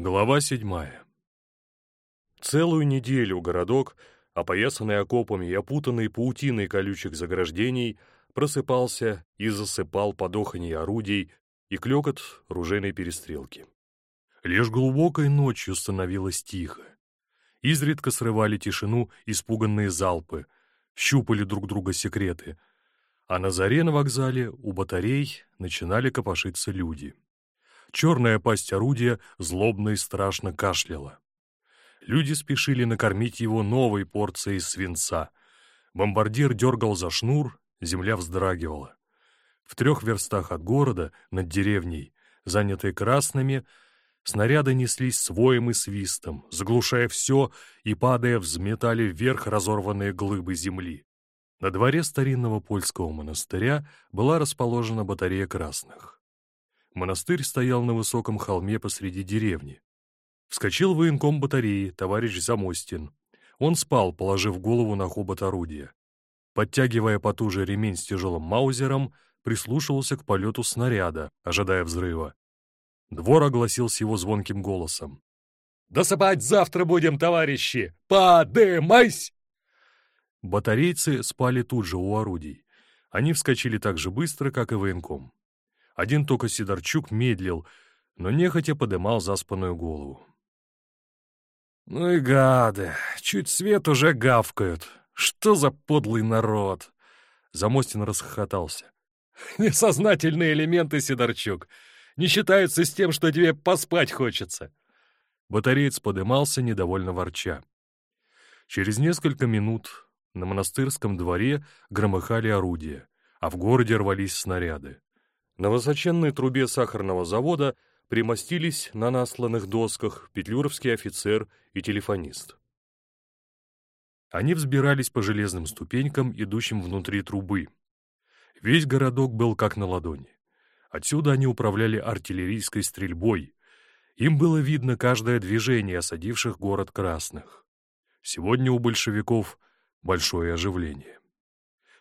Глава седьмая. Целую неделю городок, опоясанный окопами и опутанный паутиной колючих заграждений, просыпался и засыпал подоханье орудий и клёкот ружейной перестрелки. Лишь глубокой ночью становилось тихо. Изредка срывали тишину испуганные залпы, щупали друг друга секреты, а на заре на вокзале у батарей начинали копошиться люди. Черная пасть орудия злобно и страшно кашляла. Люди спешили накормить его новой порцией свинца. Бомбардир дергал за шнур, земля вздрагивала. В трех верстах от города, над деревней, занятой красными, снаряды неслись своим и свистом, заглушая все и, падая, взметали вверх разорванные глыбы земли. На дворе старинного польского монастыря была расположена батарея красных. Монастырь стоял на высоком холме посреди деревни. Вскочил военком батареи, товарищ Замостин. Он спал, положив голову на хобот орудия. Подтягивая потуже ремень с тяжелым маузером, прислушивался к полету снаряда, ожидая взрыва. Двор огласился его звонким голосом. «Досыпать завтра будем, товарищи! Подымайся!» Батарейцы спали тут же у орудий. Они вскочили так же быстро, как и военком. Один только Сидорчук медлил, но нехотя подымал заспанную голову. «Ну и гады! Чуть свет уже гавкают! Что за подлый народ!» Замостин расхохотался. «Несознательные элементы, Сидорчук, не считаются с тем, что тебе поспать хочется!» Батареец подымался, недовольно ворча. Через несколько минут на монастырском дворе громыхали орудия, а в городе рвались снаряды. На высоченной трубе сахарного завода примостились на насланных досках петлюровский офицер и телефонист. Они взбирались по железным ступенькам, идущим внутри трубы. Весь городок был как на ладони. Отсюда они управляли артиллерийской стрельбой. Им было видно каждое движение осадивших город красных. Сегодня у большевиков большое оживление.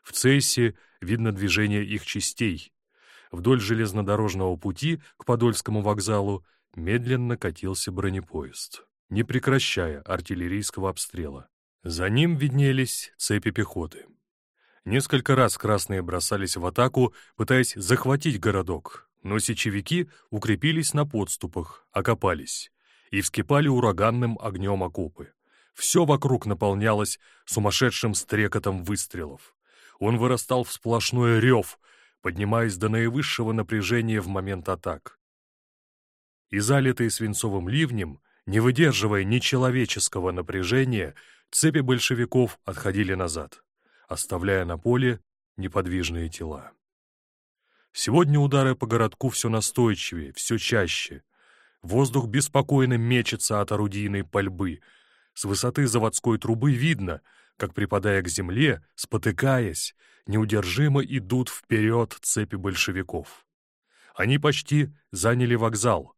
В Цессе видно движение их частей, вдоль железнодорожного пути к Подольскому вокзалу медленно катился бронепоезд, не прекращая артиллерийского обстрела. За ним виднелись цепи пехоты. Несколько раз красные бросались в атаку, пытаясь захватить городок, но сечевики укрепились на подступах, окопались и вскипали ураганным огнем окопы. Все вокруг наполнялось сумасшедшим стрекотом выстрелов. Он вырастал в сплошной рев, поднимаясь до наивысшего напряжения в момент атак. И залитые свинцовым ливнем, не выдерживая нечеловеческого напряжения, цепи большевиков отходили назад, оставляя на поле неподвижные тела. Сегодня удары по городку все настойчивее, все чаще. Воздух беспокойно мечется от орудийной пальбы. С высоты заводской трубы видно, как, припадая к земле, спотыкаясь, неудержимо идут вперед цепи большевиков. Они почти заняли вокзал.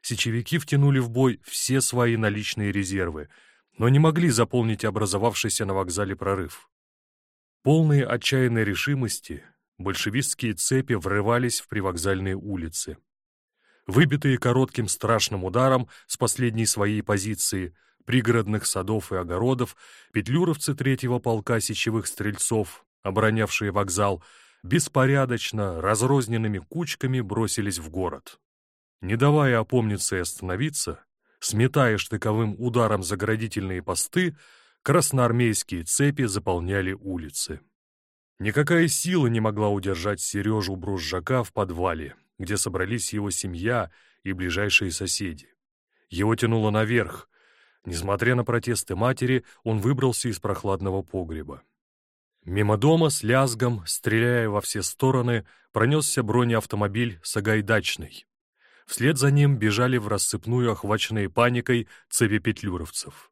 Сечевики втянули в бой все свои наличные резервы, но не могли заполнить образовавшийся на вокзале прорыв. Полные отчаянной решимости, большевистские цепи врывались в привокзальные улицы. Выбитые коротким страшным ударом с последней своей позиции пригородных садов и огородов, петлюровцы третьего полка сечевых стрельцов оборонявшие вокзал, беспорядочно, разрозненными кучками бросились в город. Не давая опомниться и остановиться, сметая штыковым ударом заградительные посты, красноармейские цепи заполняли улицы. Никакая сила не могла удержать Сережу Брузжака в подвале, где собрались его семья и ближайшие соседи. Его тянуло наверх. Несмотря на протесты матери, он выбрался из прохладного погреба. Мимо дома с лязгом, стреляя во все стороны, пронесся бронеавтомобиль Сагайдачный. Вслед за ним бежали в рассыпную, охваченные паникой, цепи петлюровцев.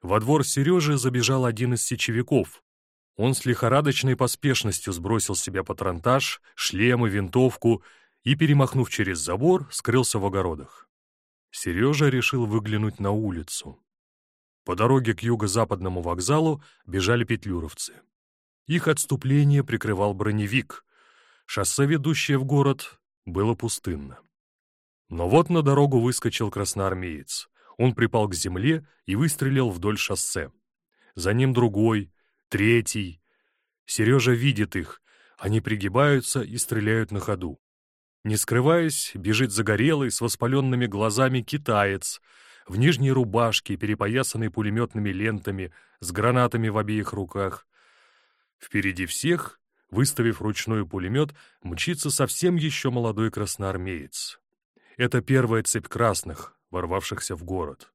Во двор Сережи забежал один из сечевиков. Он с лихорадочной поспешностью сбросил с себя патронтаж, шлем и винтовку и, перемахнув через забор, скрылся в огородах. Сережа решил выглянуть на улицу. По дороге к юго-западному вокзалу бежали петлюровцы. Их отступление прикрывал броневик. Шоссе, ведущее в город, было пустынно. Но вот на дорогу выскочил красноармеец. Он припал к земле и выстрелил вдоль шоссе. За ним другой, третий. Сережа видит их. Они пригибаются и стреляют на ходу. Не скрываясь, бежит загорелый, с воспаленными глазами китаец, в нижней рубашке, перепоясанной пулеметными лентами, с гранатами в обеих руках. Впереди всех, выставив ручной пулемет, мчится совсем еще молодой красноармеец. Это первая цепь красных, ворвавшихся в город.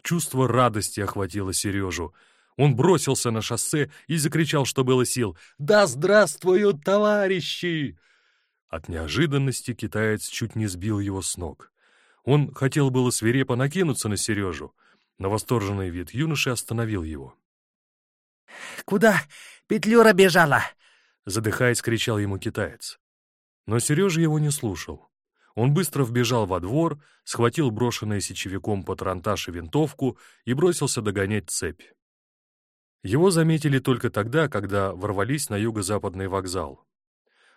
Чувство радости охватило Сережу. Он бросился на шоссе и закричал, что было сил. «Да здравствуют товарищи!» От неожиданности китаец чуть не сбил его с ног. Он хотел было свирепо накинуться на Сережу, но восторженный вид юноши остановил его. «Куда Петлюра бежала?» Задыхаясь, кричал ему китаец. Но Сережа его не слушал. Он быстро вбежал во двор, схватил брошенный сечевиком патронтаж и винтовку и бросился догонять цепь. Его заметили только тогда, когда ворвались на юго-западный вокзал.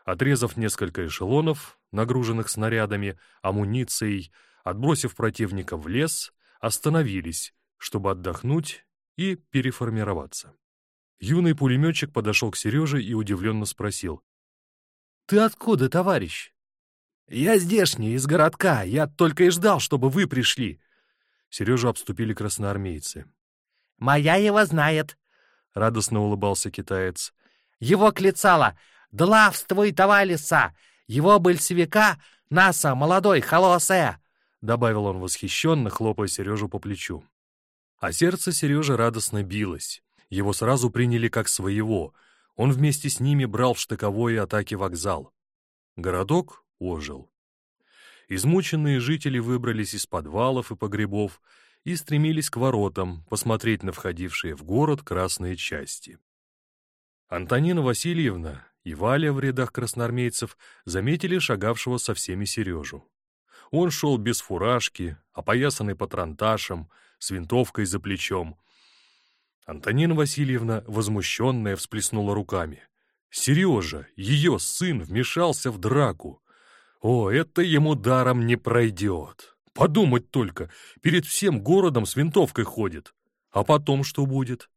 Отрезав несколько эшелонов, нагруженных снарядами, амуницией, отбросив противника в лес, остановились, чтобы отдохнуть и переформироваться. Юный пулеметчик подошел к Сереже и удивленно спросил. «Ты откуда, товарищ?» «Я здешний, из городка. Я только и ждал, чтобы вы пришли». Сережу обступили красноармейцы. «Моя его знает», — радостно улыбался китаец. «Его клецала. Длавствуй, товалиса! Его большевика, наса, молодой, холосе!» — добавил он восхищенно, хлопая Сережу по плечу. А сердце Сережи радостно билось. Его сразу приняли как своего. Он вместе с ними брал в штыковой атаке вокзал. Городок ожил. Измученные жители выбрались из подвалов и погребов и стремились к воротам посмотреть на входившие в город красные части. Антонина Васильевна и Валя в рядах красноармейцев заметили шагавшего со всеми Сережу. Он шел без фуражки, опоясанный патронташем, с винтовкой за плечом. Антонина Васильевна, возмущенная, всплеснула руками. Сережа, ее сын, вмешался в драку. О, это ему даром не пройдет. Подумать только, перед всем городом с винтовкой ходит. А потом что будет?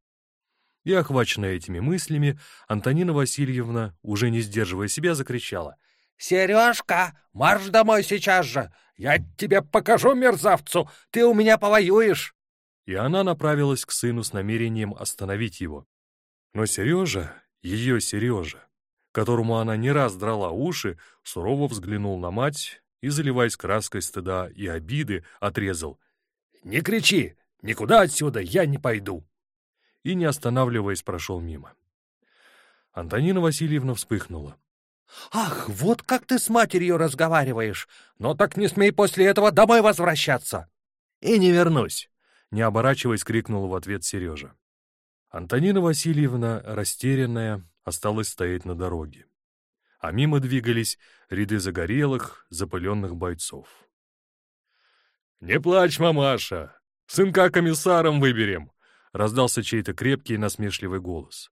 И, охваченная этими мыслями, Антонина Васильевна, уже не сдерживая себя, закричала. «Сережка, марш домой сейчас же! Я тебе покажу, мерзавцу! Ты у меня повоюешь!» И она направилась к сыну с намерением остановить его. Но Сережа, ее Сережа, которому она не раз драла уши, сурово взглянул на мать и, заливаясь краской стыда и обиды, отрезал. «Не кричи! Никуда отсюда я не пойду!» И, не останавливаясь, прошел мимо. Антонина Васильевна вспыхнула. «Ах, вот как ты с матерью разговариваешь! Но так не смей после этого домой возвращаться!» «И не вернусь!» — не оборачиваясь, крикнул в ответ Сережа. Антонина Васильевна, растерянная, осталась стоять на дороге. А мимо двигались ряды загорелых, запыленных бойцов. «Не плачь, мамаша! Сынка комиссаром выберем!» Раздался чей-то крепкий и насмешливый голос.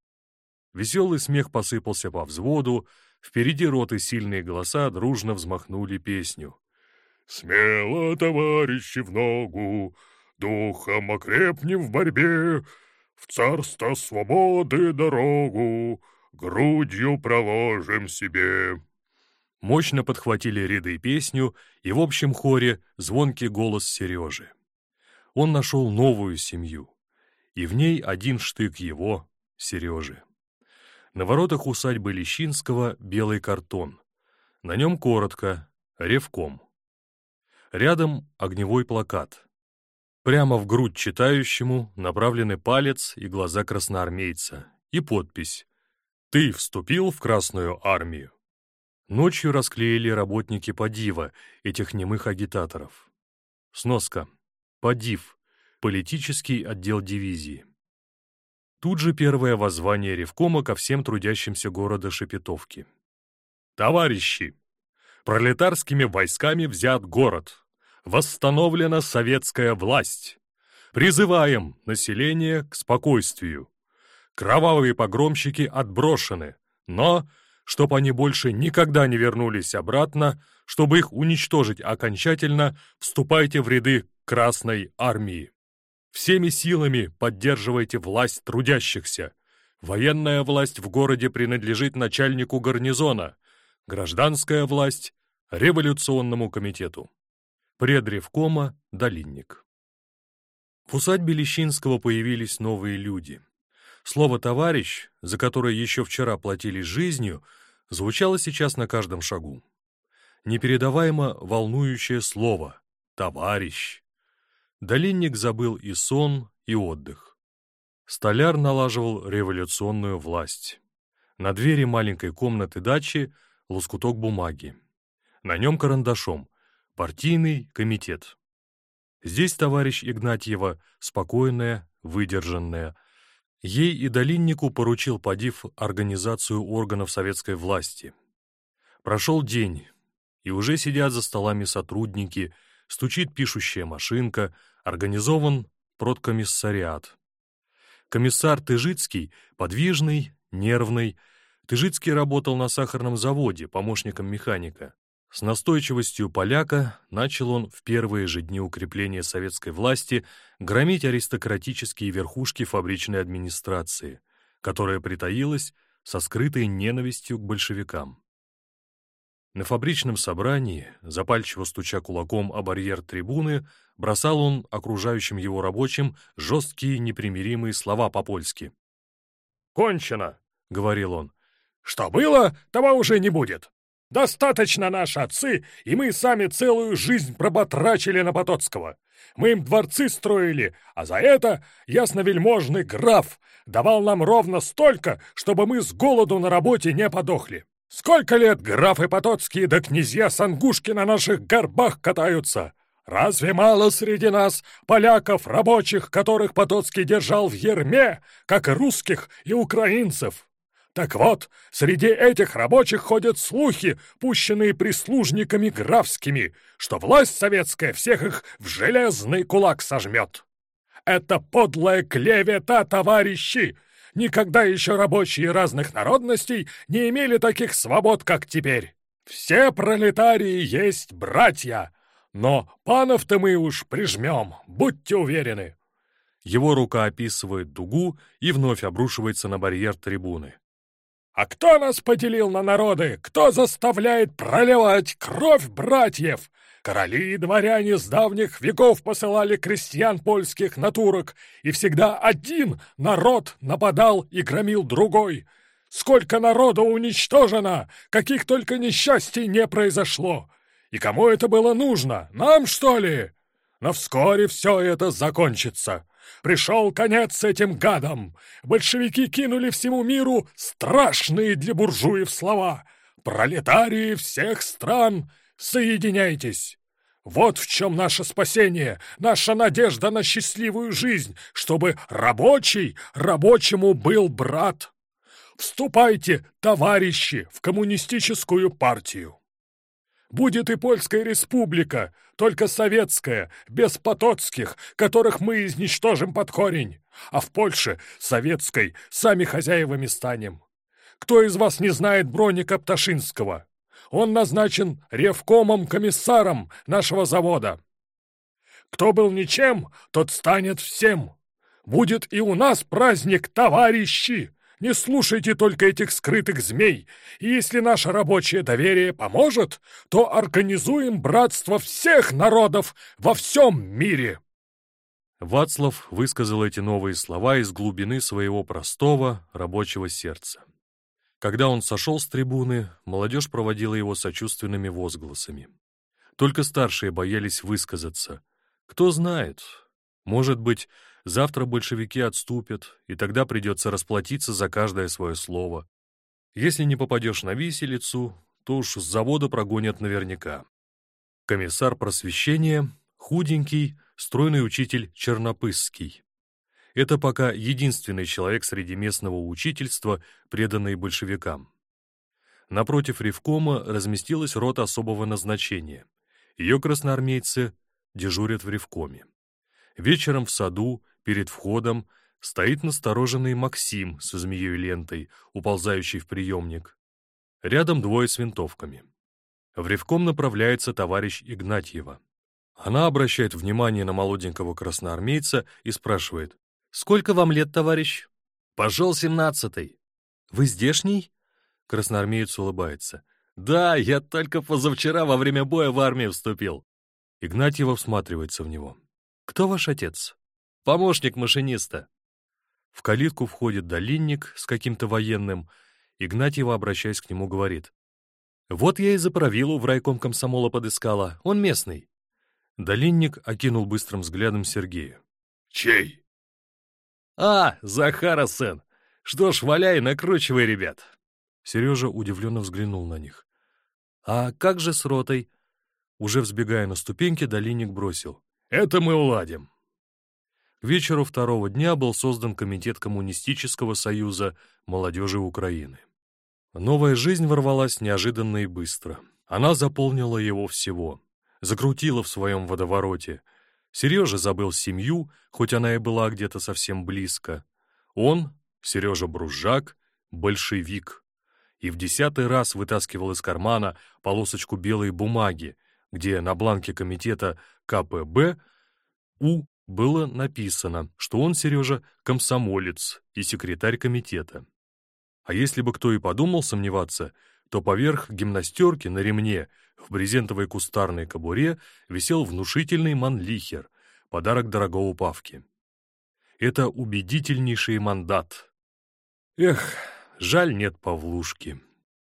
Веселый смех посыпался по взводу, впереди роты сильные голоса дружно взмахнули песню. «Смело, товарищи, в ногу, духом окрепнем в борьбе, в царство свободы дорогу грудью проложим себе». Мощно подхватили ряды песню, и в общем хоре звонкий голос Сережи. Он нашел новую семью и в ней один штык его, Сережи. На воротах усадьбы Лещинского белый картон. На нем коротко «Ревком». Рядом огневой плакат. Прямо в грудь читающему направлены палец и глаза красноармейца. И подпись «Ты вступил в Красную армию». Ночью расклеили работники Подива, этих немых агитаторов. Сноска. Подив политический отдел дивизии. Тут же первое воззвание Ревкома ко всем трудящимся города Шепетовки. «Товарищи! Пролетарскими войсками взят город. Восстановлена советская власть. Призываем население к спокойствию. Кровавые погромщики отброшены, но чтобы они больше никогда не вернулись обратно, чтобы их уничтожить окончательно, вступайте в ряды Красной Армии. Всеми силами поддерживайте власть трудящихся. Военная власть в городе принадлежит начальнику гарнизона, гражданская власть — революционному комитету. Предревкома Долинник. В усадьбе Лещинского появились новые люди. Слово «товарищ», за которое еще вчера платили жизнью, звучало сейчас на каждом шагу. Непередаваемо волнующее слово «товарищ». Долинник забыл и сон, и отдых. Столяр налаживал революционную власть. На двери маленькой комнаты дачи лоскуток бумаги. На нем карандашом «Партийный комитет». Здесь товарищ Игнатьева спокойная, выдержанная, Ей и Долиннику поручил Падив организацию органов советской власти. Прошел день, и уже сидят за столами сотрудники, стучит пишущая машинка, организован продкомиссариат. Комиссар Тыжицкий, подвижный, нервный, Тыжицкий работал на сахарном заводе помощником механика. С настойчивостью поляка начал он в первые же дни укрепления советской власти громить аристократические верхушки фабричной администрации, которая притаилась со скрытой ненавистью к большевикам. На фабричном собрании, запальчиво стуча кулаком о барьер трибуны, бросал он окружающим его рабочим жесткие непримиримые слова по-польски. «Кончено!» — говорил он. «Что было, того уже не будет. Достаточно наши отцы, и мы сами целую жизнь проботрачили на Потоцкого. Мы им дворцы строили, а за это ясновельможный граф давал нам ровно столько, чтобы мы с голоду на работе не подохли. Сколько лет графы Потоцкие да князья Сангушки на наших горбах катаются? Разве мало среди нас поляков, рабочих, которых Потоцкий держал в ерме, как русских и украинцев? Так вот, среди этих рабочих ходят слухи, пущенные прислужниками графскими, что власть советская всех их в железный кулак сожмет. Это подлая клевета, товарищи! Никогда еще рабочие разных народностей не имели таких свобод, как теперь. Все пролетарии есть братья, но панов-то мы уж прижмем, будьте уверены. Его рука описывает дугу и вновь обрушивается на барьер трибуны. А кто нас поделил на народы? Кто заставляет проливать кровь братьев? Короли и дворяне с давних веков посылали крестьян польских на турок, и всегда один народ нападал и громил другой. Сколько народу уничтожено, каких только несчастий не произошло. И кому это было нужно? Нам, что ли? Но вскоре все это закончится. Пришел конец этим гадам. Большевики кинули всему миру страшные для буржуев слова. Пролетарии всех стран, соединяйтесь. Вот в чем наше спасение, наша надежда на счастливую жизнь, чтобы рабочий рабочему был брат. Вступайте, товарищи, в коммунистическую партию. Будет и Польская республика, только советская, без потоцких, которых мы изничтожим под корень. А в Польше, советской, сами хозяевами станем. Кто из вас не знает Броника Пташинского? Он назначен ревкомом-комиссаром нашего завода. Кто был ничем, тот станет всем. Будет и у нас праздник, товарищи! Не слушайте только этих скрытых змей, и если наше рабочее доверие поможет, то организуем братство всех народов во всем мире!» Вацлав высказал эти новые слова из глубины своего простого рабочего сердца. Когда он сошел с трибуны, молодежь проводила его сочувственными возгласами. Только старшие боялись высказаться. Кто знает, может быть, Завтра большевики отступят, и тогда придется расплатиться за каждое свое слово. Если не попадешь на виселицу, то уж с завода прогонят наверняка. Комиссар просвещения — худенький, стройный учитель Чернопысский. Это пока единственный человек среди местного учительства, преданный большевикам. Напротив Ревкома разместилась рота особого назначения. Ее красноармейцы дежурят в Ревкоме. Вечером в саду Перед входом стоит настороженный Максим со змеей лентой, уползающий в приемник. Рядом двое с винтовками. В ревком направляется товарищ Игнатьева. Она обращает внимание на молоденького красноармейца и спрашивает. «Сколько вам лет, товарищ?» «Пошел семнадцатый». «Вы здешний?» Красноармеец улыбается. «Да, я только позавчера во время боя в армию вступил». Игнатьева всматривается в него. «Кто ваш отец?» «Помощник машиниста». В калитку входит долинник с каким-то военным. Игнатьева, обращаясь к нему, говорит. «Вот я и за правилу в райком комсомола подыскала. Он местный». Долинник окинул быстрым взглядом Сергея. «Чей?» «А, Захара сын! Что ж, валяй, накручивай, ребят!» Сережа удивленно взглянул на них. «А как же с ротой?» Уже взбегая на ступеньки, Долинник бросил. «Это мы уладим». Вечеру второго дня был создан Комитет Коммунистического союза молодежи Украины. Новая жизнь ворвалась неожиданно и быстро. Она заполнила его всего, закрутила в своем водовороте. Сережа забыл семью, хоть она и была где-то совсем близко. Он, Сережа Бружак, большевик и в десятый раз вытаскивал из кармана полосочку белой бумаги, где на бланке комитета КПБ У было написано, что он, Сережа, комсомолец и секретарь комитета. А если бы кто и подумал сомневаться, то поверх гимнастерки на ремне в брезентовой кустарной кобуре висел внушительный манлихер, подарок дорогого Павки. Это убедительнейший мандат. Эх, Жаль, нет Павлушки.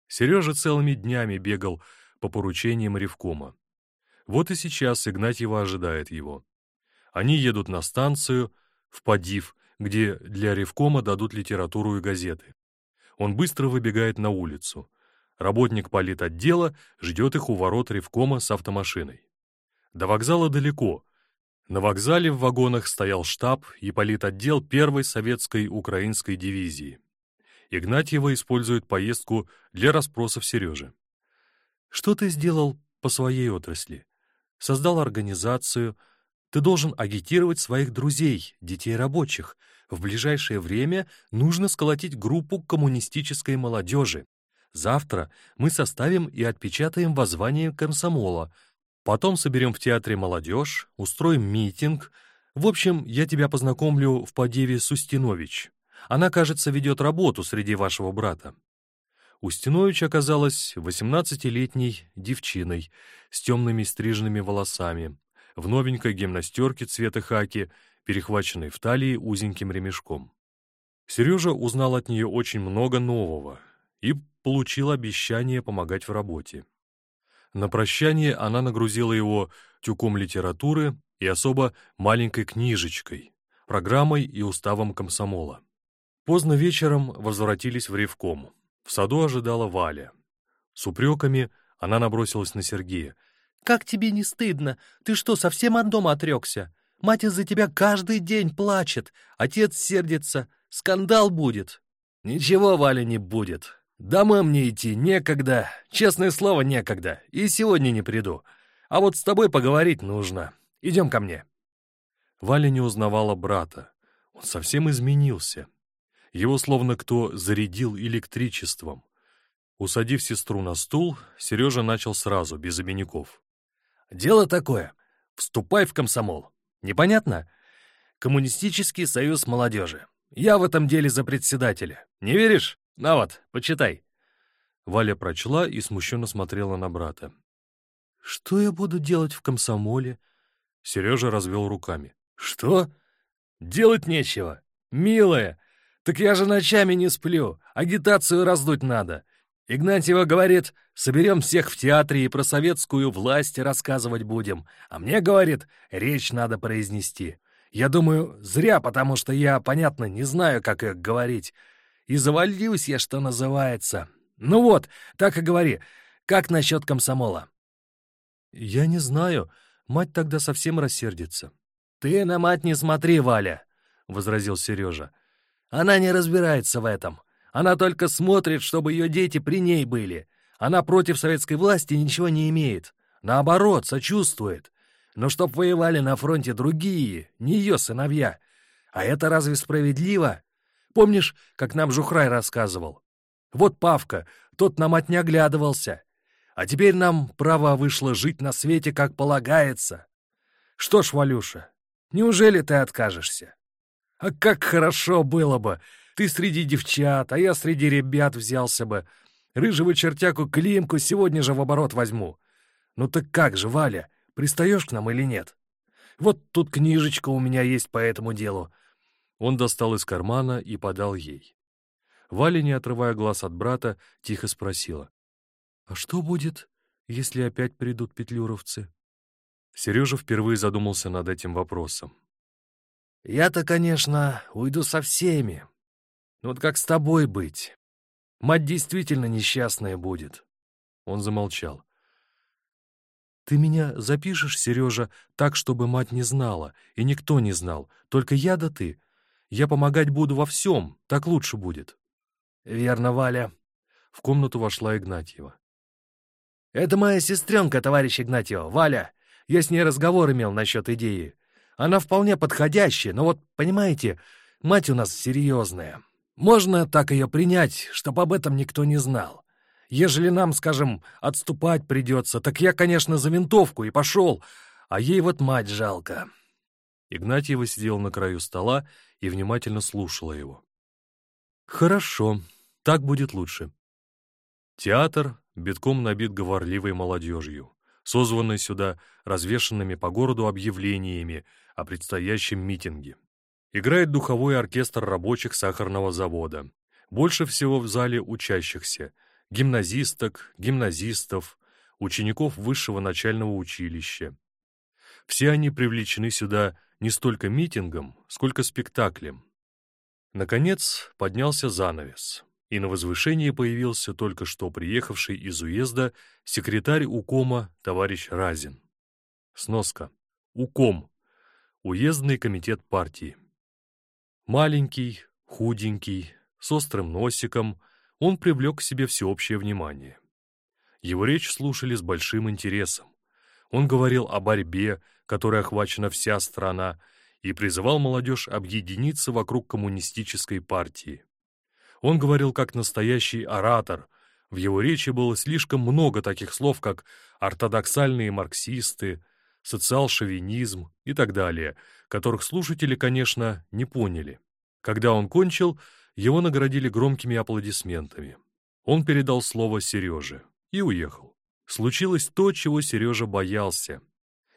Сережа целыми днями бегал по поручениям Ревкома. Вот и сейчас Игнатьева ожидает его. Они едут на станцию, в Подив, где для Ревкома дадут литературу и газеты. Он быстро выбегает на улицу. Работник политотдела ждет их у ворот Ревкома с автомашиной. До вокзала далеко. На вокзале в вагонах стоял штаб и политотдел первой советской украинской дивизии. Игнатьева использует поездку для расспросов Сережи. «Что ты сделал по своей отрасли? Создал организацию. Ты должен агитировать своих друзей, детей рабочих. В ближайшее время нужно сколотить группу коммунистической молодежи. Завтра мы составим и отпечатаем воззвание комсомола. Потом соберем в театре молодежь, устроим митинг. В общем, я тебя познакомлю в подеве Сустинович. Она, кажется, ведет работу среди вашего брата». Устинович оказалась восемнадцатилетней девчиной с темными стриженными волосами, в новенькой гимнастерке цвета хаки, перехваченной в талии узеньким ремешком. Сережа узнал от нее очень много нового и получил обещание помогать в работе. На прощание она нагрузила его тюком литературы и особо маленькой книжечкой, программой и уставом комсомола. Поздно вечером возвратились в Ревком. В саду ожидала Валя. С упреками она набросилась на Сергея. «Как тебе не стыдно? Ты что, совсем от дома отрекся? Мать из-за тебя каждый день плачет, отец сердится, скандал будет». «Ничего, Валя, не будет. Домой мне идти некогда, честное слово, некогда, и сегодня не приду. А вот с тобой поговорить нужно. Идем ко мне». Валя не узнавала брата. Он совсем изменился. Его словно кто зарядил электричеством. Усадив сестру на стул, Сережа начал сразу, без обиняков. «Дело такое. Вступай в комсомол. Непонятно? Коммунистический союз молодежи. Я в этом деле за председателя. Не веришь? На вот, почитай». Валя прочла и смущенно смотрела на брата. «Что я буду делать в комсомоле?» Сережа развел руками. «Что? Делать нечего. Милая, так я же ночами не сплю, агитацию раздуть надо. Игнатьева говорит, соберем всех в театре и про советскую власть рассказывать будем. А мне, говорит, речь надо произнести. Я думаю, зря, потому что я, понятно, не знаю, как их говорить. И завалюсь я, что называется. Ну вот, так и говори. Как насчет комсомола? Я не знаю. Мать тогда совсем рассердится. Ты на мать не смотри, Валя, — возразил Сережа. Она не разбирается в этом. Она только смотрит, чтобы ее дети при ней были. Она против советской власти ничего не имеет. Наоборот, сочувствует. Но чтоб воевали на фронте другие, не ее сыновья. А это разве справедливо? Помнишь, как нам Жухрай рассказывал? Вот Павка, тот на мать не оглядывался. А теперь нам право вышло жить на свете, как полагается. Что ж, Валюша, неужели ты откажешься? А как хорошо было бы! Ты среди девчат, а я среди ребят взялся бы. Рыжего чертяку Климку сегодня же в оборот возьму. Ну так как же, Валя, пристаешь к нам или нет? Вот тут книжечка у меня есть по этому делу. Он достал из кармана и подал ей. Валя, не отрывая глаз от брата, тихо спросила. «А что будет, если опять придут петлюровцы?» Сережа впервые задумался над этим вопросом. «Я-то, конечно, уйду со всеми. Но вот как с тобой быть? Мать действительно несчастная будет». Он замолчал. «Ты меня запишешь, Сережа, так, чтобы мать не знала, и никто не знал, только я да ты. Я помогать буду во всем, так лучше будет». «Верно, Валя». В комнату вошла Игнатьева. «Это моя сестренка, товарищ Игнатьева, Валя. Я с ней разговор имел насчет идеи. Она вполне подходящая, но вот, понимаете, мать у нас серьезная. Можно так ее принять, чтобы об этом никто не знал. Ежели нам, скажем, отступать придется, так я, конечно, за винтовку и пошел, а ей вот мать жалко». Игнатьева сидела на краю стола и внимательно слушала его. «Хорошо, так будет лучше». Театр битком набит говорливой молодежью, созванной сюда развешанными по городу объявлениями о предстоящем митинге. Играет духовой оркестр рабочих сахарного завода. Больше всего в зале учащихся, гимназисток, гимназистов, учеников высшего начального училища. Все они привлечены сюда не столько митингом, сколько спектаклем. Наконец поднялся занавес, и на возвышении появился только что приехавший из уезда секретарь УКОМа товарищ Разин. Сноска. УКОМ. Уездный комитет партии. Маленький, худенький, с острым носиком, он привлек к себе всеобщее внимание. Его речь слушали с большим интересом. Он говорил о борьбе, которой охвачена вся страна, и призывал молодежь объединиться вокруг коммунистической партии. Он говорил как настоящий оратор. В его речи было слишком много таких слов, как ортодоксальные марксисты, социал-шовинизм и так далее, которых слушатели, конечно, не поняли. Когда он кончил, его наградили громкими аплодисментами. Он передал слово Сереже и уехал. Случилось то, чего Сережа боялся.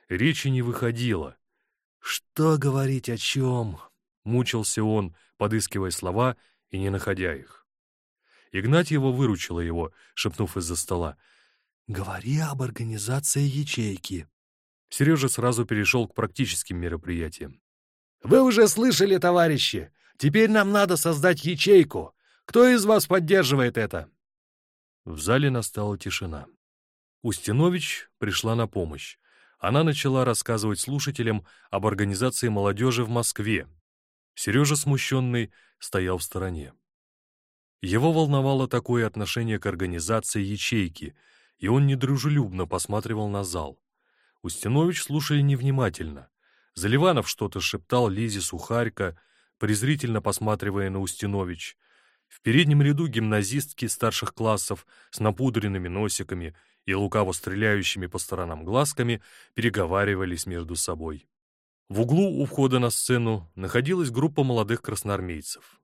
Речи не выходило, «Что говорить о чем?» — мучился он, подыскивая слова и не находя их. Игнатьева выручила его, шепнув из-за стола. «Говори об организации ячейки». Сережа сразу перешел к практическим мероприятиям. «Вы уже слышали, товарищи! Теперь нам надо создать ячейку. Кто из вас поддерживает это?» В зале настала тишина. Устинович пришла на помощь она начала рассказывать слушателям об организации молодежи в Москве. Сережа, смущенный, стоял в стороне. Его волновало такое отношение к организации ячейки, и он недружелюбно посматривал на зал. Устинович слушали невнимательно. Заливанов что-то шептал Лизе Сухарько, презрительно посматривая на Устинович. В переднем ряду гимназистки старших классов с напудренными носиками и лукаво стреляющими по сторонам глазками переговаривались между собой. В углу у входа на сцену находилась группа молодых красноармейцев.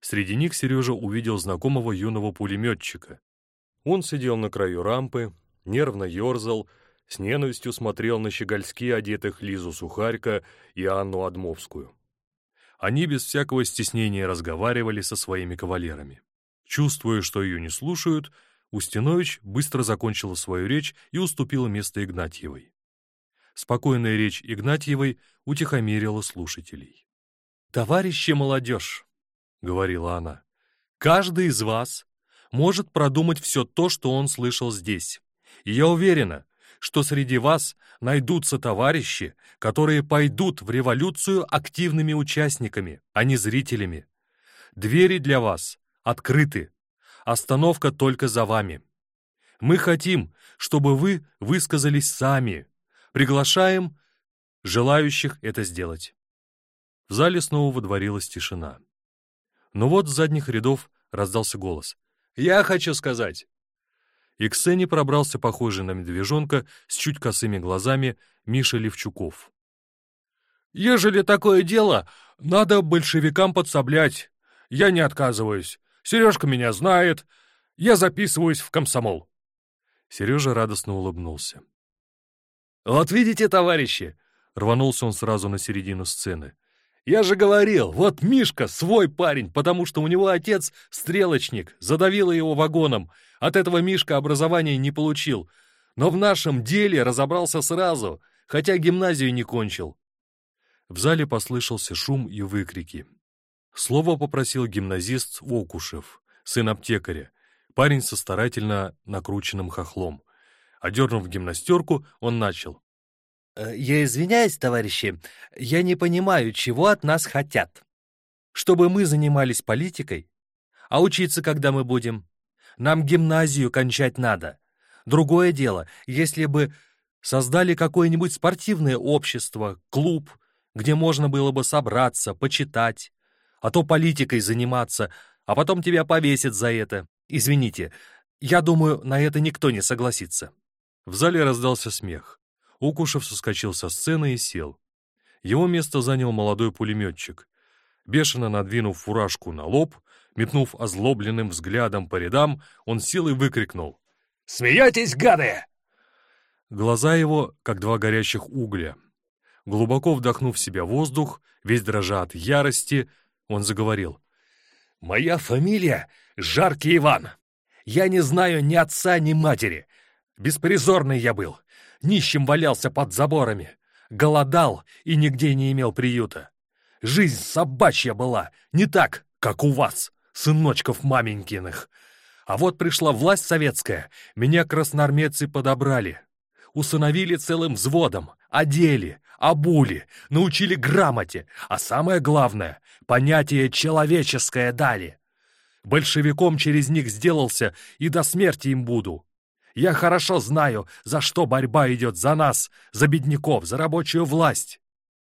Среди них Сережа увидел знакомого юного пулеметчика. Он сидел на краю рампы, нервно ерзал, с ненавистью смотрел на щегольски одетых Лизу Сухарько и Анну Адмовскую. Они без всякого стеснения разговаривали со своими кавалерами. Чувствуя, что ее не слушают, Устинович быстро закончила свою речь и уступила место Игнатьевой. Спокойная речь Игнатьевой утихомирила слушателей. «Товарищи молодежь», — говорила она, — «каждый из вас может продумать все то, что он слышал здесь. И я уверена, что среди вас найдутся товарищи, которые пойдут в революцию активными участниками, а не зрителями. Двери для вас открыты. Остановка только за вами. Мы хотим, чтобы вы высказались сами. Приглашаем желающих это сделать. В зале снова водворилась тишина. Но вот с задних рядов раздался голос. Я хочу сказать!» И к сцене пробрался похожий на медвежонка с чуть косыми глазами Миша Левчуков. «Ежели такое дело, надо большевикам подсоблять. Я не отказываюсь. Сережка меня знает. Я записываюсь в комсомол». Сережа радостно улыбнулся. «Вот видите, товарищи!» — рванулся он сразу на середину сцены. «Я же говорил, вот Мишка свой парень, потому что у него отец стрелочник, задавило его вагоном. От этого Мишка образования не получил. Но в нашем деле разобрался сразу, хотя гимназию не кончил». В зале послышался шум и выкрики. Слово попросил гимназист Окушев, сын аптекаря, парень со старательно накрученным хохлом. Одернув гимнастерку, он начал. «Э, «Я извиняюсь, товарищи, я не понимаю, чего от нас хотят. Чтобы мы занимались политикой? А учиться когда мы будем? Нам гимназию кончать надо. Другое дело, если бы создали какое-нибудь спортивное общество, клуб, где можно было бы собраться, почитать, а то политикой заниматься, а потом тебя повесят за это. Извините, я думаю, на это никто не согласится». В зале раздался смех. Укушев соскочил со сцены и сел. Его место занял молодой пулеметчик. Бешено надвинув фуражку на лоб, метнув озлобленным взглядом по рядам, он сел и выкрикнул. «Смеетесь, гады!» Глаза его, как два горящих угля. Глубоко вдохнув в себя воздух, весь дрожа от ярости, он заговорил. «Моя фамилия Жаркий Иван. Я не знаю ни отца, ни матери. Беспризорный я был. Нищим валялся под заборами. Голодал и нигде не имел приюта. Жизнь собачья была, не так, как у вас, сыночков маменькиных. А вот пришла власть советская, меня красноармейцы подобрали. Усыновили целым взводом, одели, обули, научили грамоте, а самое главное — понятие человеческое дали. Большевиком через них сделался и до смерти им буду. Я хорошо знаю, за что борьба идет за нас, за бедняков, за рабочую власть.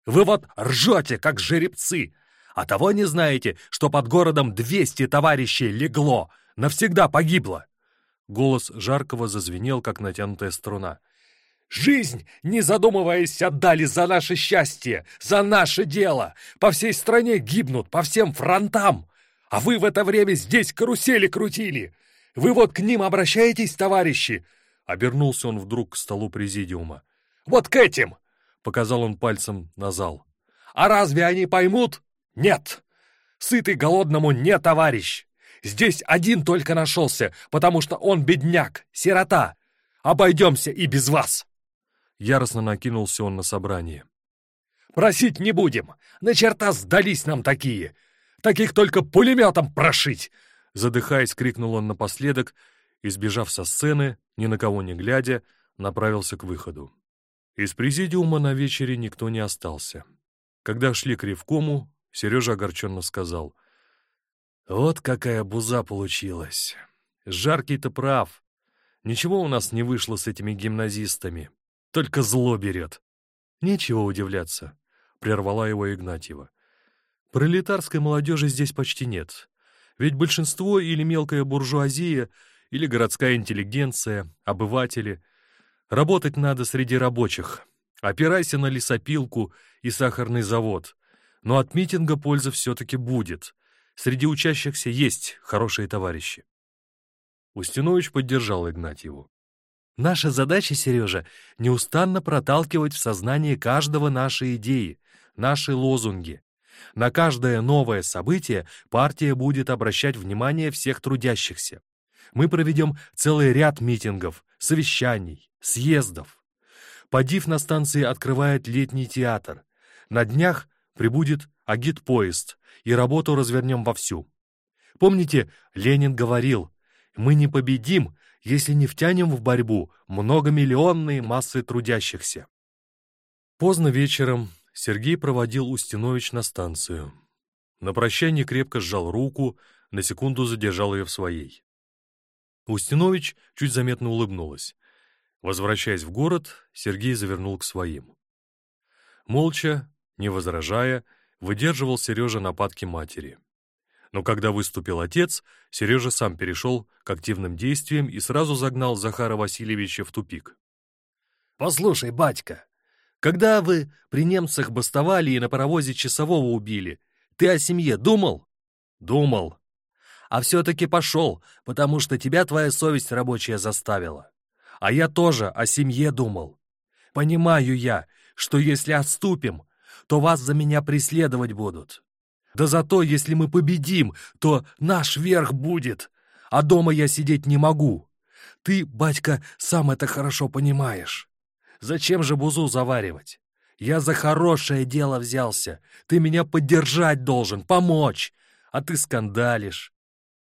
Вы вот ржете, как жеребцы, а того не знаете, что под городом 200 товарищей легло, навсегда погибло. Голос Жаркого зазвенел, как натянутая струна. Жизнь, не задумываясь, отдали за наше счастье, за наше дело. По всей стране гибнут, по всем фронтам. А вы в это время здесь карусели крутили. Вы вот к ним обращаетесь, товарищи?» Обернулся он вдруг к столу президиума. «Вот к этим!» — показал он пальцем на зал. «А разве они поймут? Нет! Сытый голодному не товарищ! Здесь один только нашелся, потому что он бедняк, сирота. Обойдемся и без вас!» Яростно накинулся он на собрание. «Просить не будем! На черта сдались нам такие! Таких только пулеметом прошить! Задыхаясь, крикнул он напоследок и, сбежав со сцены, ни на кого не глядя, направился к выходу. Из президиума на вечере никто не остался. Когда шли к Ревкому, Сережа огорченно сказал. «Вот какая буза получилась! Жаркий-то прав. Ничего у нас не вышло с этими гимназистами. Только зло берет. Нечего удивляться», — прервала его Игнатьева. «Пролетарской молодежи здесь почти нет. Ведь большинство или мелкая буржуазия, или городская интеллигенция, обыватели. Работать надо среди рабочих. Опирайся на лесопилку и сахарный завод. Но от митинга польза все-таки будет. Среди учащихся есть хорошие товарищи. Устинович поддержал Игнатьеву. Наша задача, Сережа, неустанно проталкивать в сознание каждого наши идеи, наши лозунги. На каждое новое событие партия будет обращать внимание всех трудящихся. Мы проведем целый ряд митингов, совещаний, съездов. Подив на станции открывает летний театр. На днях прибудет агитпоезд, и работу развернем вовсю. Помните, Ленин говорил, мы не победим, если не втянем в борьбу многомиллионные массы трудящихся. Поздно вечером Сергей проводил Устинович на станцию. На прощание крепко сжал руку, на секунду задержал ее в своей. Устинович чуть заметно улыбнулась. Возвращаясь в город, Сергей завернул к своим. Молча, не возражая, выдерживал Сережа нападки матери. Но когда выступил отец, Сережа сам перешел к активным действиям и сразу загнал Захара Васильевича в тупик. «Послушай, батька, когда вы при немцах бастовали и на паровозе часового убили, ты о семье думал?» «Думал. А все-таки пошел, потому что тебя твоя совесть рабочая заставила. А я тоже о семье думал. Понимаю я, что если отступим, то вас за меня преследовать будут. Да зато, если мы победим, то наш верх будет, а дома я сидеть не могу. Ты, батька, сам это хорошо понимаешь. Зачем же бузу заваривать? Я за хорошее дело взялся. Ты меня поддержать должен, помочь. А ты скандалишь.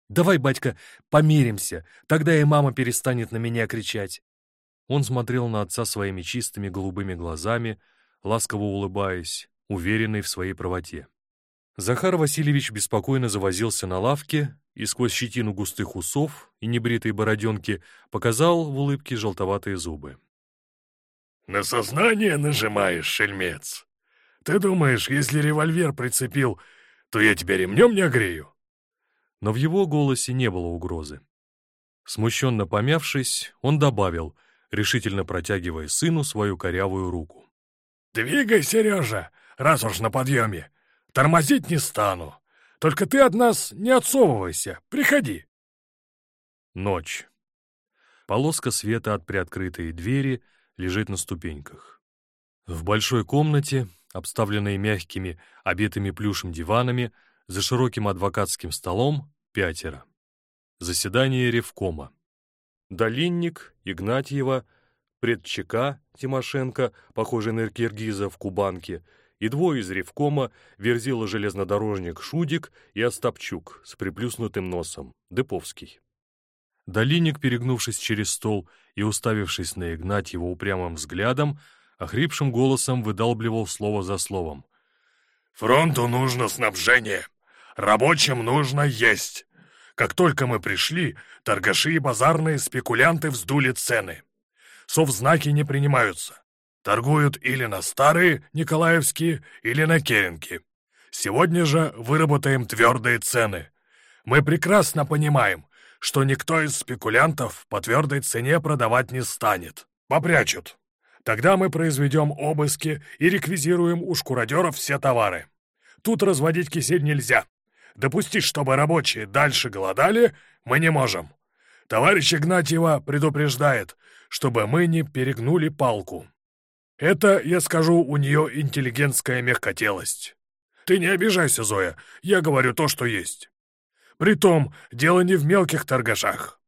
Давай, батька, помиримся, тогда и мама перестанет на меня кричать. Он смотрел на отца своими чистыми голубыми глазами, ласково улыбаясь, уверенный в своей правоте. Захар Васильевич беспокойно завозился на лавке и сквозь щетину густых усов и небритые бороденки показал в улыбке желтоватые зубы. «На сознание нажимаешь, шельмец? Ты думаешь, если револьвер прицепил, то я тебя ремнем не огрею?» Но в его голосе не было угрозы. Смущенно помявшись, он добавил, решительно протягивая сыну свою корявую руку. «Двигай, Сережа, раз уж на подъеме. Тормозить не стану. Только ты от нас не отсовывайся. Приходи. Ночь. Полоска света от приоткрытой двери лежит на ступеньках. В большой комнате, обставленной мягкими, обитыми плюшем диванами, за широким адвокатским столом пятеро. Заседание Ревкома. Долинник, Игнатьева, предчека Тимошенко, похожий на киргиза в Кубанке, и двое из ревкома, верзила железнодорожник Шудик и Остапчук с приплюснутым носом, Деповский. Долинник, перегнувшись через стол и уставившись на Игнатьева упрямым взглядом, охрипшим голосом выдалбливал слово за словом. «Фронту нужно снабжение. Рабочим нужно есть. Как только мы пришли, торгаши и базарные спекулянты вздули цены. Совзнаки не принимаются. Торгуют или на старые Николаевские, или на Керенки. Сегодня же выработаем твердые цены. Мы прекрасно понимаем, что никто из спекулянтов по твердой цене продавать не станет. Попрячут. Тогда мы произведем обыски и реквизируем у шкуродеров все товары. Тут разводить кисель нельзя. Допустить, чтобы рабочие дальше голодали, мы не можем. Товарищ Игнатьева предупреждает, чтобы мы не перегнули палку. Это, я скажу, у нее интеллигентская мягкотелость. Ты не обижайся, Зоя, я говорю то, что есть. Притом, дело не в мелких торгашах.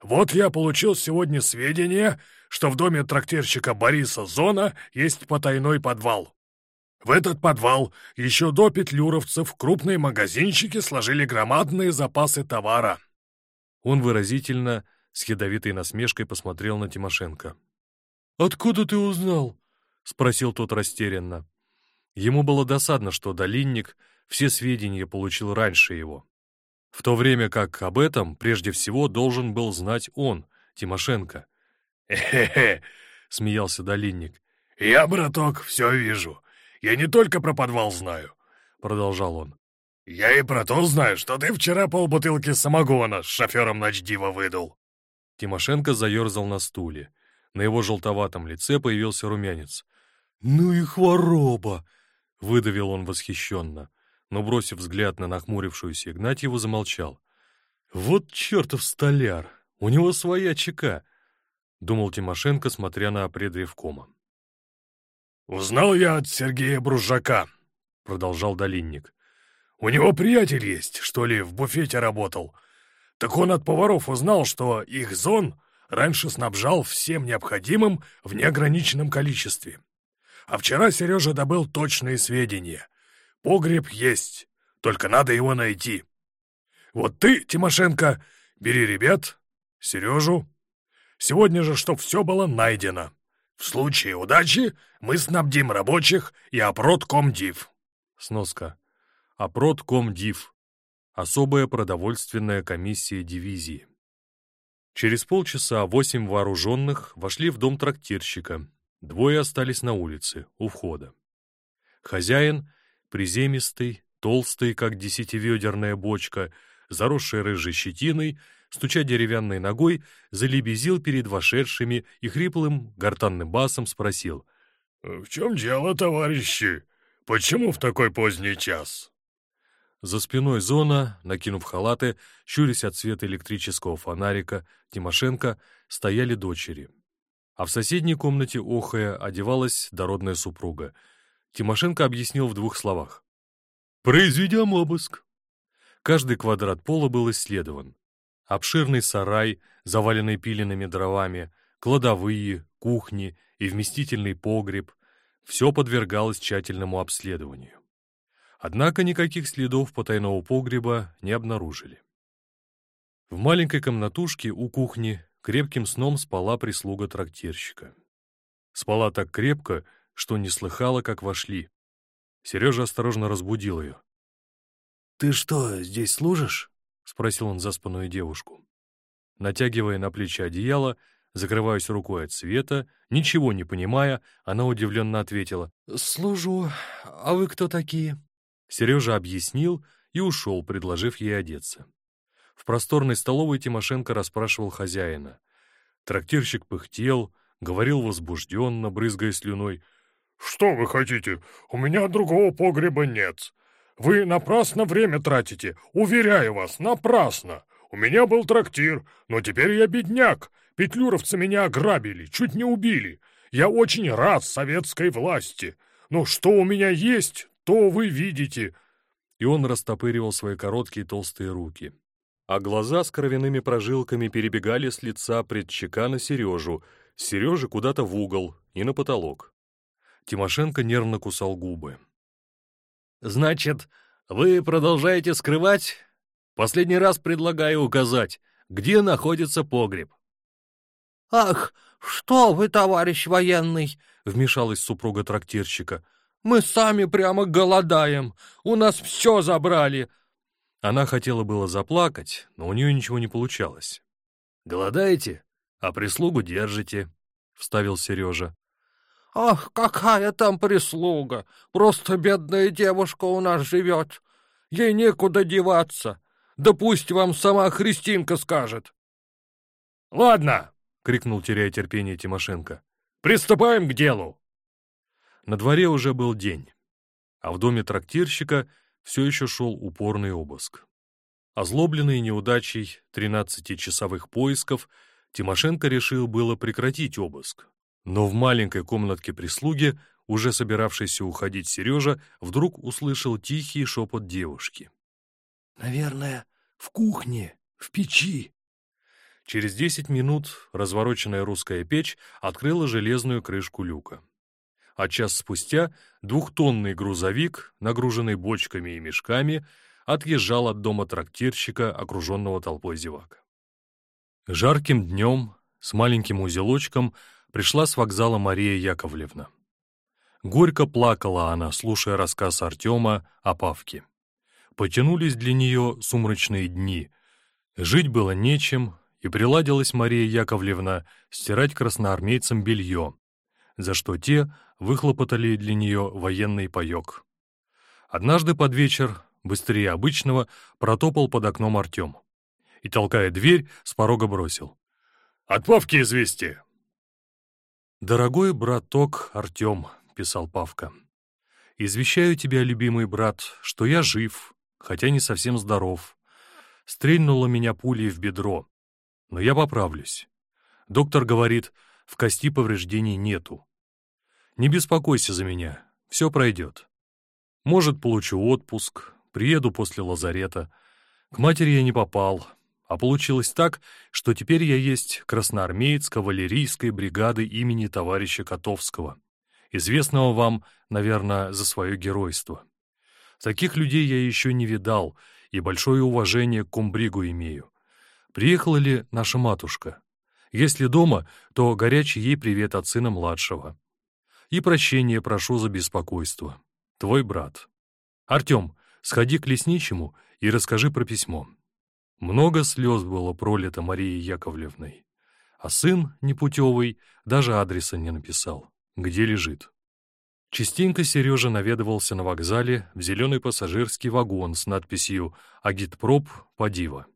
Вот я получил сегодня сведения, что в доме трактирщика Бориса Зона есть потайной подвал. В этот подвал еще до петлюровцев крупные магазинчики сложили громадные запасы товара. Он выразительно, с ядовитой насмешкой посмотрел на Тимошенко. «Откуда ты узнал?» — спросил тот растерянно. Ему было досадно, что Долинник все сведения получил раньше его. В то время как об этом прежде всего должен был знать он, Тимошенко. «Хе-хе!» — смеялся Долинник. «Я, браток, все вижу. Я не только про подвал знаю», — продолжал он. «Я и про то знаю, что ты вчера полбутылки самогона с шофером ночдива выдал». Тимошенко заерзал на стуле. На его желтоватом лице появился румянец. «Ну и хвороба!» — выдавил он восхищенно, но, бросив взгляд на нахмурившуюся Игнатьеву, замолчал. «Вот чертов столяр! У него своя чека!» — думал Тимошенко, смотря на предревкома. «Узнал я от Сергея Бружака», — продолжал Долинник. «У него приятель есть, что ли, в буфете работал. Так он от поваров узнал, что их зон раньше снабжал всем необходимым в неограниченном количестве. А вчера Сережа добыл точные сведения. Погреб есть, только надо его найти. Вот ты, Тимошенко, бери ребят, Сережу. Сегодня же, чтоб все было найдено. В случае удачи мы снабдим рабочих и опрот комдив. Сноска. Опрот комдив. Особая продовольственная комиссия дивизии. Через полчаса восемь вооруженных вошли в дом трактирщика, Двое остались на улице, у входа. Хозяин, приземистый, толстый, как десятиведерная бочка, заросший рыжей щетиной, стуча деревянной ногой, залебезил перед вошедшими и хриплым, гортанным басом спросил. «В чем дело, товарищи? Почему в такой поздний час?» За спиной зона, накинув халаты, щурясь от света электрического фонарика, Тимошенко, стояли дочери. А в соседней комнате, охая, одевалась дородная супруга. Тимошенко объяснил в двух словах. «Произведем обыск». Каждый квадрат пола был исследован. Обширный сарай, заваленный пиленными дровами, кладовые, кухни и вместительный погреб — все подвергалось тщательному обследованию. Однако никаких следов потайного погреба не обнаружили. В маленькой комнатушке у кухни крепким сном спала прислуга трактирщика. Спала так крепко, что не слыхала, как вошли. Сережа осторожно разбудил ее. «Ты что, здесь служишь?» — спросил он заспанную девушку. Натягивая на плечи одеяло, закрываясь рукой от света, ничего не понимая, она удивленно ответила. «Служу. А вы кто такие?» Сережа объяснил и ушел, предложив ей одеться. В просторной столовой Тимошенко расспрашивал хозяина. Трактирщик пыхтел, говорил возбужденно, брызгая слюной. «Что вы хотите? У меня другого погреба нет. Вы напрасно время тратите, уверяю вас, напрасно. У меня был трактир, но теперь я бедняк. Петлюровцы меня ограбили, чуть не убили. Я очень рад советской власти. Но что у меня есть, то вы видите!» И он растопыривал свои короткие толстые руки. А глаза с кровяными прожилками перебегали с лица предчека на Сережу, Сережи куда-то в угол и на потолок. Тимошенко нервно кусал губы. «Значит, вы продолжаете скрывать? Последний раз предлагаю указать, где находится погреб». «Ах, что вы, товарищ военный!» — вмешалась супруга трактирщика. Мы сами прямо голодаем. У нас все забрали». Она хотела было заплакать, но у нее ничего не получалось. «Голодаете, а прислугу держите», — вставил Сережа. «Ах, какая там прислуга! Просто бедная девушка у нас живет. Ей некуда деваться. Да пусть вам сама Христинка скажет». «Ладно!» — крикнул, теряя терпение Тимошенко. «Приступаем к делу!» На дворе уже был день, а в доме трактирщика все еще шел упорный обыск. Озлобленный неудачей 13-часовых поисков, Тимошенко решил было прекратить обыск. Но в маленькой комнатке прислуги, уже собиравшийся уходить Сережа, вдруг услышал тихий шепот девушки. «Наверное, в кухне, в печи». Через десять минут развороченная русская печь открыла железную крышку люка а час спустя двухтонный грузовик, нагруженный бочками и мешками, отъезжал от дома трактирщика, окруженного толпой зевак. Жарким днем с маленьким узелочком пришла с вокзала Мария Яковлевна. Горько плакала она, слушая рассказ Артема о Павке. Потянулись для нее сумрачные дни. Жить было нечем, и приладилась Мария Яковлевна стирать красноармейцам белье, за что те выхлопотали для нее военный паек. Однажды под вечер, быстрее обычного, протопал под окном Артем. И, толкая дверь, с порога бросил. «От Павки известие!» «Дорогой браток Артем», — писал Павка, — «извещаю тебя, любимый брат, что я жив, хотя не совсем здоров. Стрельнула меня пулей в бедро, но я поправлюсь. Доктор говорит, в кости повреждений нету. Не беспокойся за меня, все пройдет. Может, получу отпуск, приеду после лазарета. К матери я не попал, а получилось так, что теперь я есть красноармеец кавалерийской бригады имени товарища Котовского, известного вам, наверное, за свое геройство. Таких людей я еще не видал и большое уважение к комбригу имею. Приехала ли наша матушка? Если дома, то горячий ей привет от сына младшего и прощения прошу за беспокойство. Твой брат. Артем, сходи к лесничему и расскажи про письмо. Много слез было пролито Марии Яковлевной, а сын непутевый даже адреса не написал, где лежит. Частенько Сережа наведывался на вокзале в зеленый пассажирский вагон с надписью «Агитпроп Падива».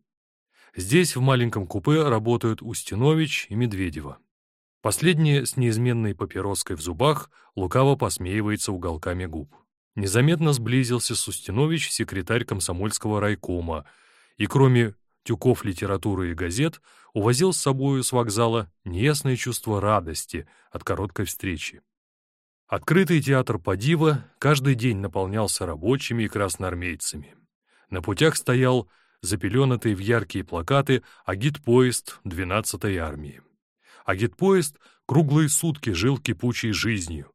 Здесь в маленьком купе работают Устинович и Медведева. Последняя с неизменной папироской в зубах лукаво посмеивается уголками губ. Незаметно сблизился с Устинович секретарь комсомольского райкома, и кроме тюков литературы и газет увозил с собою с вокзала неясное чувство радости от короткой встречи. Открытый театр Падива каждый день наполнялся рабочими и красноармейцами. На путях стоял запеленатый в яркие плакаты агитпоезд 12-й армии. Агитпоезд круглые сутки жил кипучей жизнью.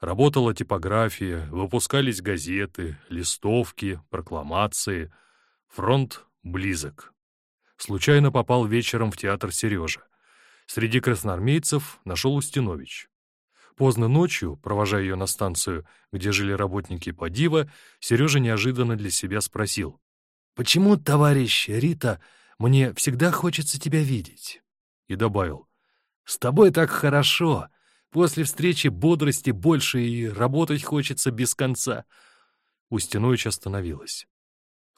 Работала типография, выпускались газеты, листовки, прокламации. Фронт близок. Случайно попал вечером в театр Сережа. Среди красноармейцев нашел Устинович. Поздно ночью, провожая ее на станцию, где жили работники Падива, Сережа неожиданно для себя спросил. «Почему, товарищ Рита, мне всегда хочется тебя видеть?» И добавил. «С тобой так хорошо. После встречи бодрости больше и работать хочется без конца». Устинович остановилась.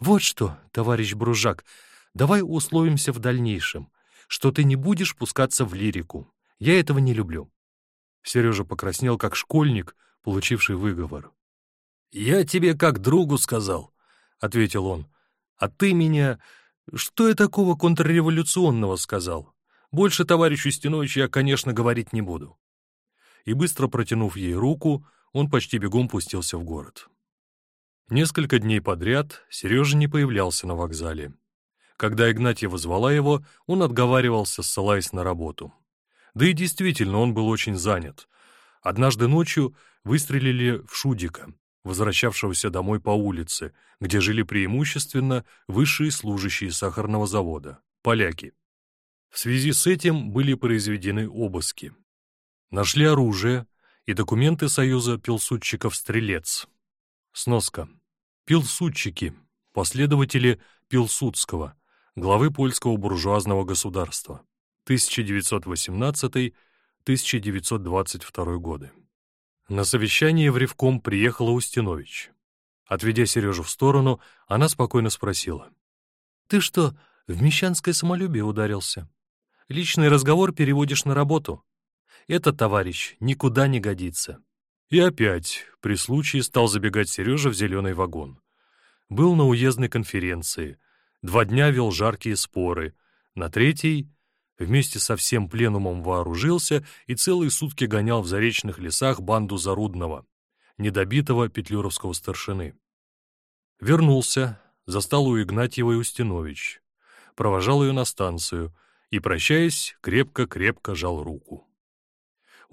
«Вот что, товарищ Бружак, давай условимся в дальнейшем, что ты не будешь пускаться в лирику. Я этого не люблю. Сережа покраснел, как школьник, получивший выговор. «Я тебе как другу сказал», — ответил он. «А ты меня... Что я такого контрреволюционного сказал? Больше товарищу Стеновичу я, конечно, говорить не буду». И быстро протянув ей руку, он почти бегом пустился в город. Несколько дней подряд Сережа не появлялся на вокзале. Когда Игнатьева звала его, он отговаривался, ссылаясь на работу. Да и действительно, он был очень занят. Однажды ночью выстрелили в Шудика, возвращавшегося домой по улице, где жили преимущественно высшие служащие сахарного завода, поляки. В связи с этим были произведены обыски. Нашли оружие и документы Союза пилсудчиков-стрелец. Сноска. Пилсудчики – последователи Пилсудского, главы польского буржуазного государства. 1918-1922 годы. На совещание в Ревком приехала Устинович. Отведя Сережу в сторону, она спокойно спросила. «Ты что, в мещанское самолюбие ударился? Личный разговор переводишь на работу. Этот товарищ никуда не годится». И опять при случае стал забегать Сережа в зеленый вагон. Был на уездной конференции. Два дня вел жаркие споры. На третий Вместе со всем пленумом вооружился и целые сутки гонял в заречных лесах банду Зарудного, недобитого петлюровского старшины. Вернулся, застал у Игнатьевой Устинович, провожал ее на станцию и, прощаясь, крепко-крепко жал руку.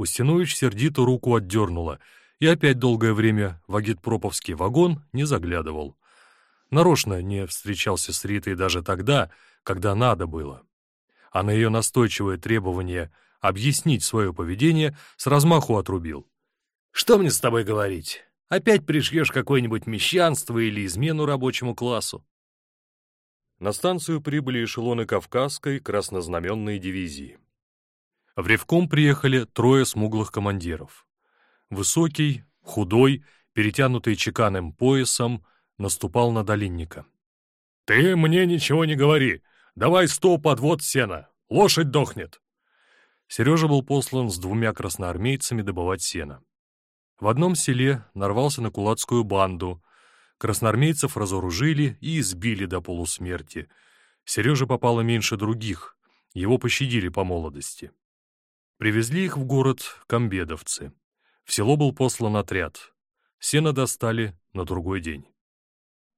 Устинович сердито руку отдернула и опять долгое время в агитпроповский вагон не заглядывал. Нарочно не встречался с Ритой даже тогда, когда надо было а на ее настойчивое требование объяснить свое поведение с размаху отрубил. «Что мне с тобой говорить? Опять пришьешь какое-нибудь мещанство или измену рабочему классу?» На станцию прибыли эшелоны Кавказской краснознаменной дивизии. В Ревком приехали трое смуглых командиров. Высокий, худой, перетянутый чеканным поясом, наступал на долинника. «Ты мне ничего не говори, Давай сто подвод сена. Лошадь дохнет. Сережа был послан с двумя красноармейцами добывать сено. В одном селе нарвался на кулацкую банду. Красноармейцев разоружили и избили до полусмерти. Сереже попало меньше других, его пощадили по молодости. Привезли их в город комбедовцы. В село был послан отряд. Сено достали на другой день.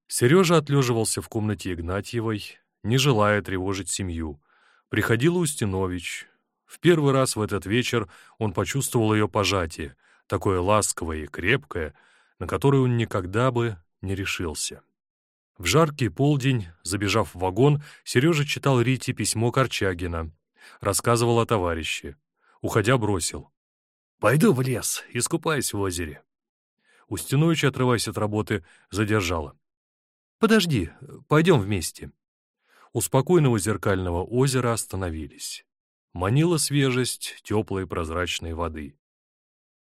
Сережа отлеживался в комнате Игнатьевой, не желая тревожить семью. Приходила Устинович. В первый раз в этот вечер он почувствовал ее пожатие, такое ласковое и крепкое, на которое он никогда бы не решился. В жаркий полдень, забежав в вагон, Сережа читал Рите письмо Корчагина. Рассказывал о товарище. Уходя, бросил. «Пойду в лес, искупаюсь в озере». Устинович, отрываясь от работы, задержала. «Подожди, пойдем вместе» у спокойного зеркального озера остановились. Манила свежесть теплой прозрачной воды.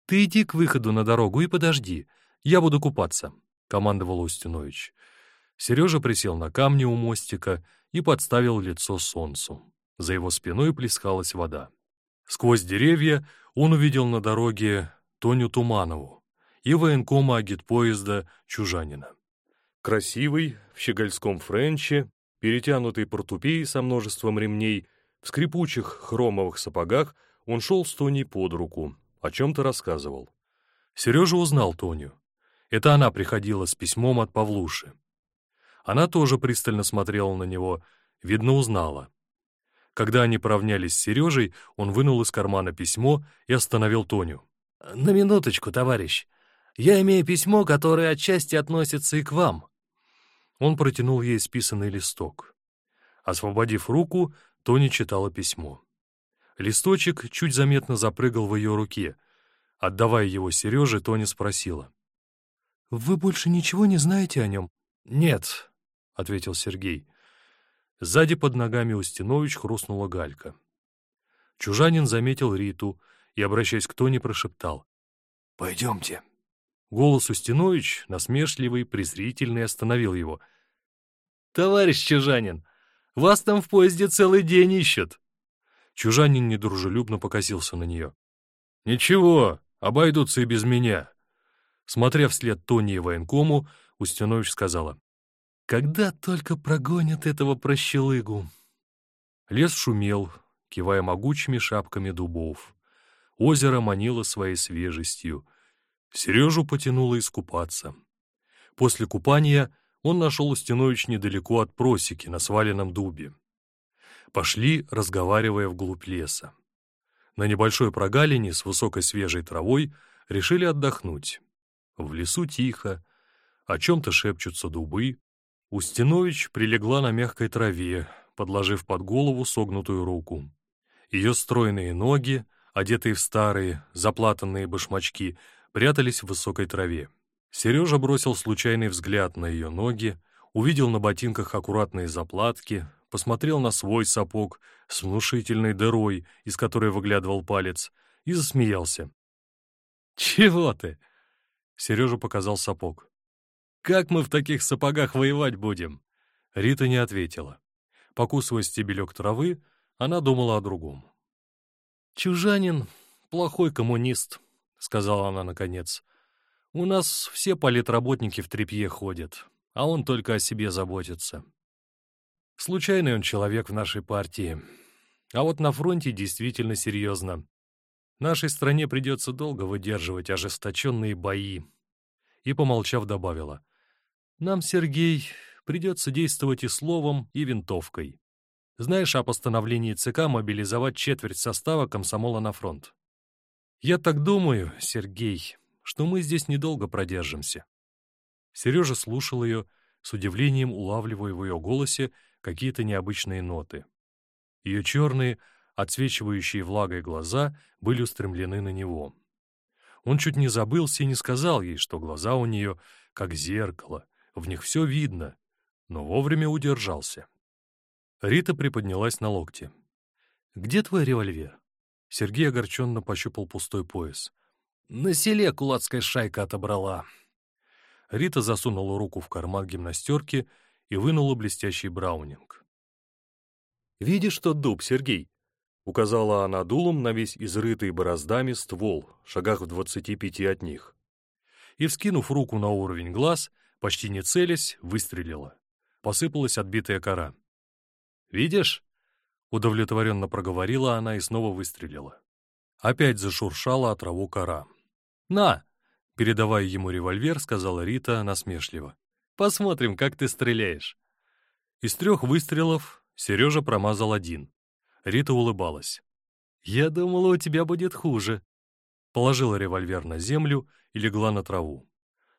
«Ты иди к выходу на дорогу и подожди, я буду купаться», — командовал Устинович. Сережа присел на камни у мостика и подставил лицо солнцу. За его спиной плескалась вода. Сквозь деревья он увидел на дороге Тоню Туманову и военкома агитпоезда Чужанина. Красивый, в щегольском френче, перетянутый портупеей со множеством ремней, в скрипучих хромовых сапогах он шел с Тоней под руку, о чем-то рассказывал. Сережа узнал Тоню. Это она приходила с письмом от Павлуши. Она тоже пристально смотрела на него, видно, узнала. Когда они поравнялись с Сережей, он вынул из кармана письмо и остановил Тоню. «На минуточку, товарищ. Я имею письмо, которое отчасти относится и к вам». Он протянул ей списанный листок. Освободив руку, Тоня читала письмо. Листочек чуть заметно запрыгал в ее руке. Отдавая его Сереже, Тоня спросила. «Вы больше ничего не знаете о нем?» «Нет», — ответил Сергей. Сзади под ногами Устинович хрустнула галька. Чужанин заметил Риту и, обращаясь к Тоне, прошептал. «Пойдемте». Голос Устинович, насмешливый, презрительный, остановил его. «Товарищ Чужанин, вас там в поезде целый день ищут». Чужанин недружелюбно покосился на нее. «Ничего, обойдутся и без меня». Смотря вслед Тони и военкому, Устинович сказала. Когда только прогонят этого прощелыгу. Лес шумел, кивая могучими шапками дубов. Озеро манило своей свежестью. Сережу потянуло искупаться. После купания он нашел Устинович недалеко от просеки на сваленном дубе. Пошли, разговаривая вглубь леса. На небольшой прогалине с высокой свежей травой решили отдохнуть. В лесу тихо, о чем-то шепчутся дубы, Устинович прилегла на мягкой траве, подложив под голову согнутую руку. Ее стройные ноги, одетые в старые, заплатанные башмачки, прятались в высокой траве. Сережа бросил случайный взгляд на ее ноги, увидел на ботинках аккуратные заплатки, посмотрел на свой сапог с внушительной дырой, из которой выглядывал палец, и засмеялся. «Чего ты?» Сережа показал сапог. Как мы в таких сапогах воевать будем?» Рита не ответила. Покусывая стебелек травы, она думала о другом. «Чужанин — плохой коммунист», — сказала она наконец. «У нас все политработники в трепье ходят, а он только о себе заботится. Случайный он человек в нашей партии. А вот на фронте действительно серьезно. Нашей стране придется долго выдерживать ожесточенные бои». И, помолчав, добавила. Нам, Сергей, придется действовать и словом, и винтовкой. Знаешь о постановлении ЦК мобилизовать четверть состава комсомола на фронт? Я так думаю, Сергей, что мы здесь недолго продержимся. Сережа слушал ее, с удивлением улавливая в ее голосе какие-то необычные ноты. Ее черные, отсвечивающие влагой глаза были устремлены на него. Он чуть не забылся и не сказал ей, что глаза у нее как зеркало, в них все видно, но вовремя удержался. Рита приподнялась на локте. «Где твой револьвер?» Сергей огорченно пощупал пустой пояс. «На селе кулацкая шайка отобрала». Рита засунула руку в карман гимнастерки и вынула блестящий браунинг. «Видишь тот дуб, Сергей?» — указала она дулом на весь изрытый бороздами ствол, шагах в двадцати пяти от них. И, вскинув руку на уровень глаз, Почти не целясь, выстрелила. Посыпалась отбитая кора. «Видишь?» — удовлетворенно проговорила она и снова выстрелила. Опять зашуршала от траву кора. «На!» — передавая ему револьвер, сказала Рита насмешливо. «Посмотрим, как ты стреляешь». Из трех выстрелов Сережа промазал один. Рита улыбалась. «Я думала, у тебя будет хуже». Положила револьвер на землю и легла на траву.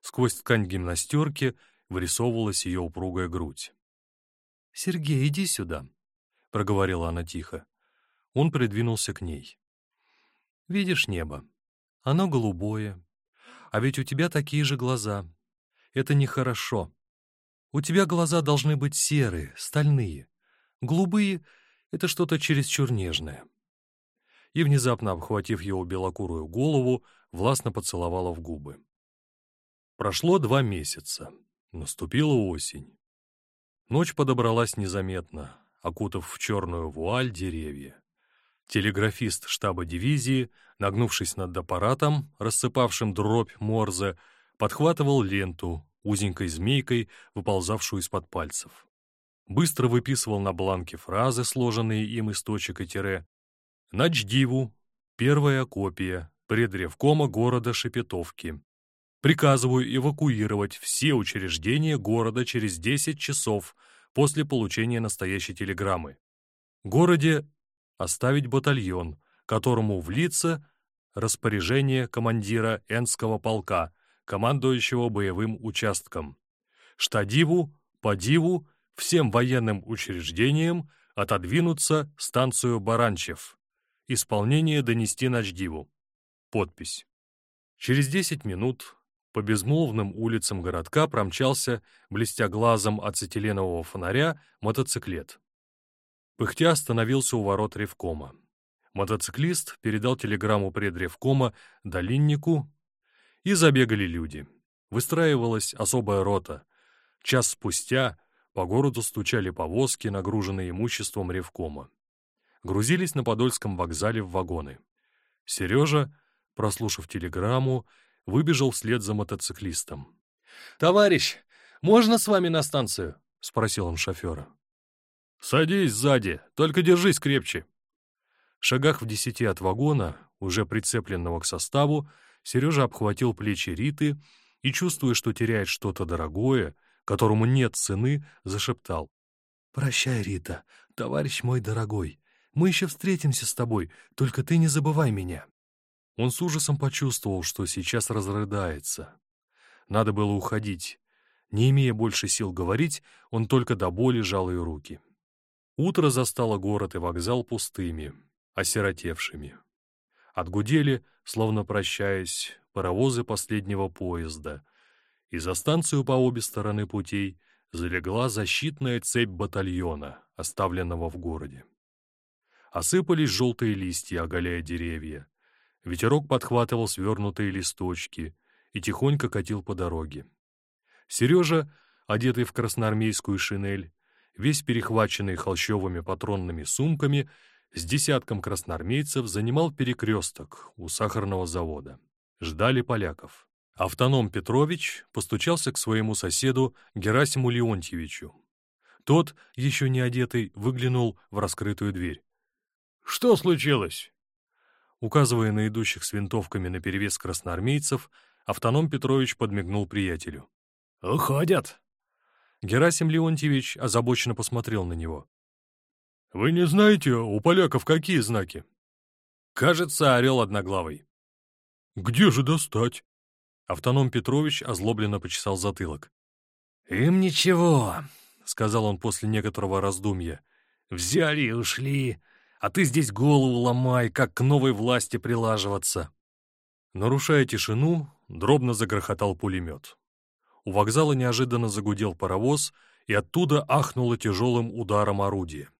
Сквозь ткань гимнастерки вырисовывалась ее упругая грудь. «Сергей, иди сюда», — проговорила она тихо. Он придвинулся к ней. «Видишь небо? Оно голубое. А ведь у тебя такие же глаза. Это нехорошо. У тебя глаза должны быть серые, стальные. Голубые — это что-то чересчур нежное». И, внезапно обхватив его белокурую голову, властно поцеловала в губы. Прошло два месяца. Наступила осень. Ночь подобралась незаметно, окутав в черную вуаль деревья. Телеграфист штаба дивизии, нагнувшись над аппаратом, рассыпавшим дробь Морзе, подхватывал ленту, узенькой змейкой, выползавшую из-под пальцев. Быстро выписывал на бланке фразы, сложенные им из точек и тире. «Начдиву. Первая копия. Предревкома города Шепетовки. Приказываю эвакуировать все учреждения города через 10 часов после получения настоящей телеграммы. Городе оставить батальон, которому влиться распоряжение командира Энского полка, командующего боевым участком. Штадиву, подиву, всем военным учреждениям отодвинуться станцию Баранчев. Исполнение донести Начдиву. Подпись. Через 10 минут по безмолвным улицам городка промчался, блестя глазом ацетиленового фонаря, мотоциклет. Пыхтя остановился у ворот Ревкома. Мотоциклист передал телеграмму предревкома долиннику, и забегали люди. Выстраивалась особая рота. Час спустя по городу стучали повозки, нагруженные имуществом Ревкома. Грузились на Подольском вокзале в вагоны. Сережа, прослушав телеграмму, выбежал вслед за мотоциклистом. «Товарищ, можно с вами на станцию?» — спросил он шофера. «Садись сзади, только держись крепче». В шагах в десяти от вагона, уже прицепленного к составу, Сережа обхватил плечи Риты и, чувствуя, что теряет что-то дорогое, которому нет цены, зашептал. «Прощай, Рита, товарищ мой дорогой. Мы еще встретимся с тобой, только ты не забывай меня». Он с ужасом почувствовал, что сейчас разрыдается. Надо было уходить. Не имея больше сил говорить, он только до боли жал ее руки. Утро застало город и вокзал пустыми, осиротевшими. Отгудели, словно прощаясь, паровозы последнего поезда, и за станцию по обе стороны путей залегла защитная цепь батальона, оставленного в городе. Осыпались желтые листья, оголяя деревья. Ветерок подхватывал свернутые листочки и тихонько катил по дороге. Сережа, одетый в красноармейскую шинель, весь перехваченный холщовыми патронными сумками, с десятком красноармейцев занимал перекресток у сахарного завода. Ждали поляков. Автоном Петрович постучался к своему соседу Герасиму Леонтьевичу. Тот, еще не одетый, выглянул в раскрытую дверь. «Что случилось?» Указывая на идущих с винтовками наперевес красноармейцев, автоном Петрович подмигнул приятелю. «Уходят!» Герасим Леонтьевич озабоченно посмотрел на него. «Вы не знаете, у поляков какие знаки?» «Кажется, орел одноглавый». «Где же достать?» Автоном Петрович озлобленно почесал затылок. «Им ничего», — сказал он после некоторого раздумья. «Взяли и ушли, а ты здесь голову ломай, как к новой власти прилаживаться». Нарушая тишину, дробно загрохотал пулемет. У вокзала неожиданно загудел паровоз, и оттуда ахнуло тяжелым ударом орудие.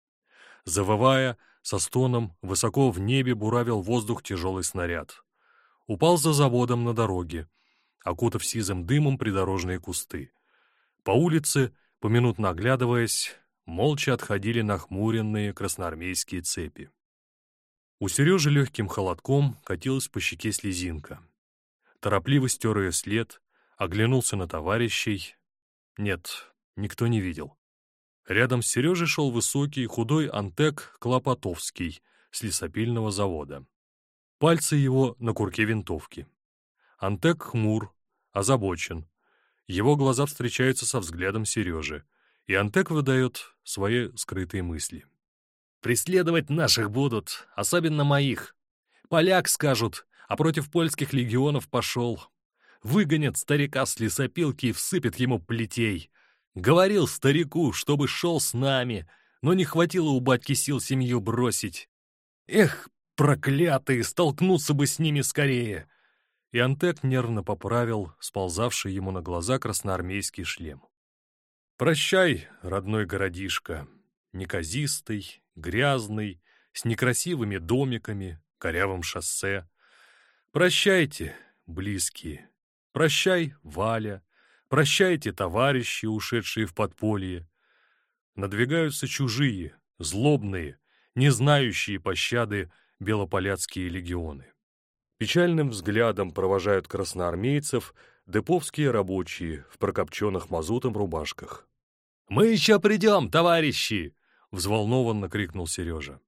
Завывая, со стоном, высоко в небе буравил воздух тяжелый снаряд. Упал за заводом на дороге, окутав сизым дымом придорожные кусты. По улице, поминутно оглядываясь, молча отходили нахмуренные красноармейские цепи. У Сережи легким холодком катилась по щеке слезинка. Торопливо стер ее след, оглянулся на товарищей. Нет, никто не видел. Рядом с Сережей шел высокий, худой Антек Клопотовский с лесопильного завода. Пальцы его на курке винтовки. Антек хмур, озабочен. Его глаза встречаются со взглядом Сережи, и Антек выдает свои скрытые мысли. «Преследовать наших будут, особенно моих. Поляк, скажут, а против польских легионов пошел. Выгонят старика с лесопилки и всыпят ему плетей. Говорил старику, чтобы шел с нами, но не хватило у батьки сил семью бросить. Эх, проклятые, столкнуться бы с ними скорее!» И Антек нервно поправил сползавший ему на глаза красноармейский шлем. «Прощай, родной городишко, неказистый, грязный, с некрасивыми домиками, корявым шоссе. Прощайте, близкие. Прощай, Валя. Прощайте, товарищи, ушедшие в подполье. Надвигаются чужие, злобные, не знающие пощады белополяцкие легионы. Печальным взглядом провожают красноармейцев деповские рабочие в прокопченных мазутом рубашках. «Мы еще придем, товарищи!» — взволнованно крикнул Сережа.